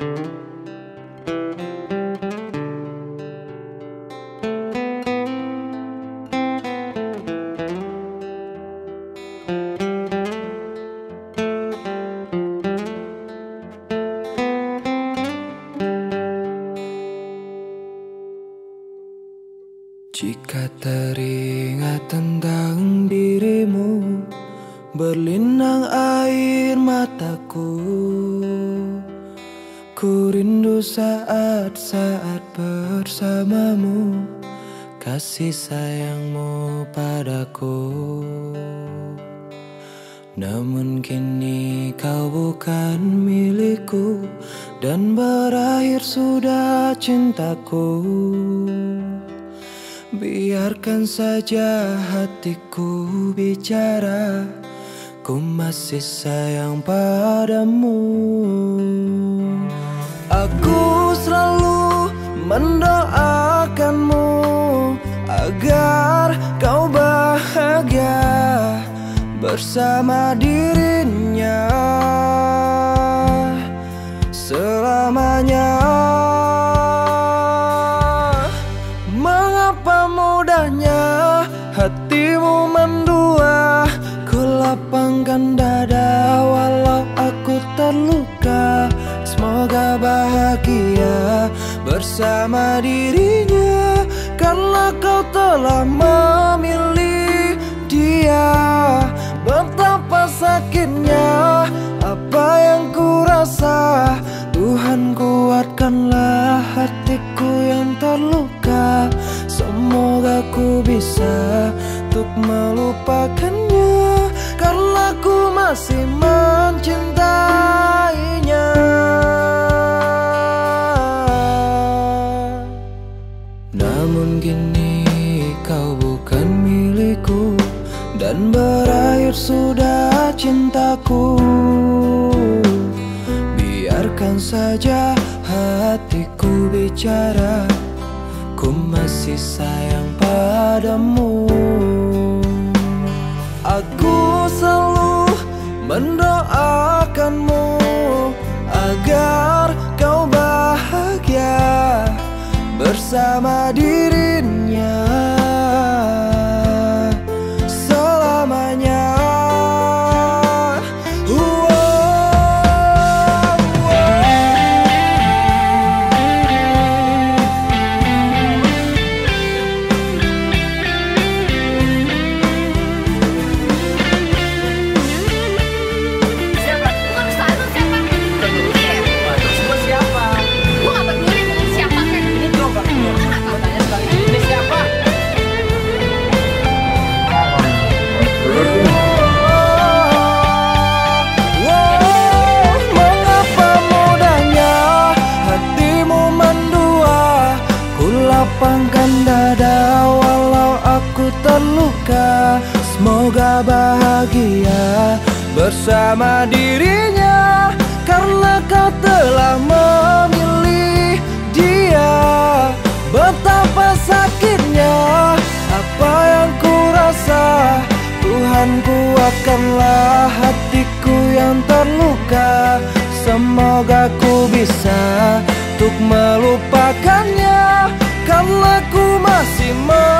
Jika teringat tentang dirimu Berlinang air mataku saat-saat bersamamu Kasih sayangmu padaku. Namun kini kau bukan milikku Dan berakhir sudah cintaku. Biarkan saja hatiku bicara Ku masih sayang padamu Aku selalu mendoakanmu Agar kau bahagia Bersama dirinya. Selamanya hatimu mendua Ku lapangkan dada bahagia bersama dirinya Karena kau telah memilih dia. Betapa sakitnya apa yang ku rasa Tuhan kuatkanlah hatiku yang terluka. Semoga ku bisa untuk melupakannya Karena ku masih mencintainya berakhir sudah cintaku. Biarkan saja hatiku bicara Ku masih sayang padamu. Aku selalu mendoakanmu Agar kau bahagia bersama dirinya terluka Semoga bahagia bersama dirinya Karena kau telah memilih dia. Betapa sakitnya apa yang ku rasa Tuhan kuatkanlah hatiku yang terluka. Semoga ku bisa untuk melupakannya karena ku masih mencintai